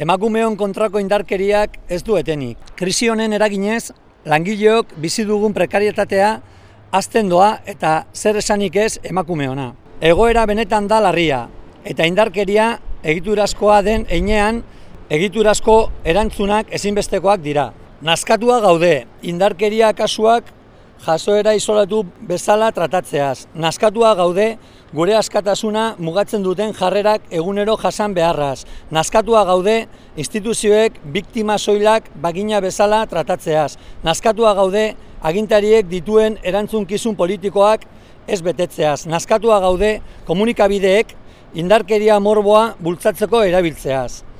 Emakumeon kontrako indarkeriak ez du etenik. Krisi honen eraginez, langileok bizi dugun prekarietatea azten doa eta zer esanik ez emakumeona. Egoera benetan da larria eta indarkeria egiturazkoa den einean egiturazko erantzunak ezinbestekoak dira. Naskatua gaude, indarkeria kasuak jasoera isolatu bezala tratatzeaz. Naskatua gaude, gure askatasuna mugatzen duten jarrerak egunero jasan beharraz. Naskatua gaude, instituzioek biktima soilak bagina bezala tratatzeaz. Naskatua gaude, agintariek dituen erantzunkizun politikoak ez betetzeaz. Naskatua gaude, komunikabideek indarkeria morboa bultzatzeko erabiltzeaz.